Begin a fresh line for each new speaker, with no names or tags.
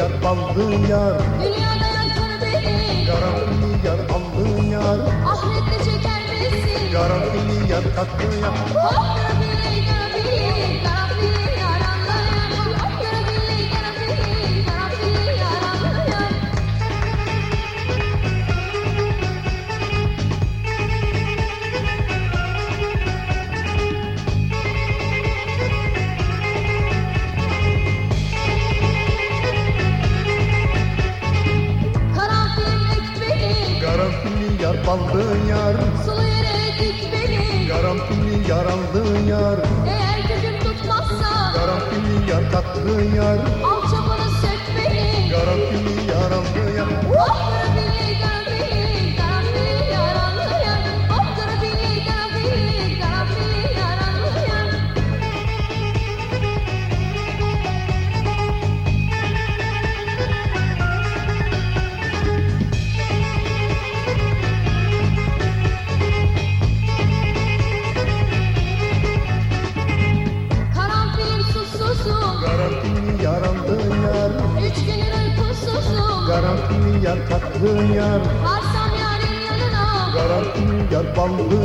yar ballı yar.
Dünyada yakar beni.
Garantili yar allı yar.
Ahirette çeker misin
Garantili yar tatlı yar.
Hop
yar ballı yar.
Sulu yere dik beni.
Garantili yar allı yar.
Eğer gücüm tutmazsa.
Garantili yar tatlı yar.
Alçapanı susuzum
Garantili yar.
Üç günün uykusuzum
Garantili yar tatlı yar.
Varsam yarın yanına.
Garantili yar ballı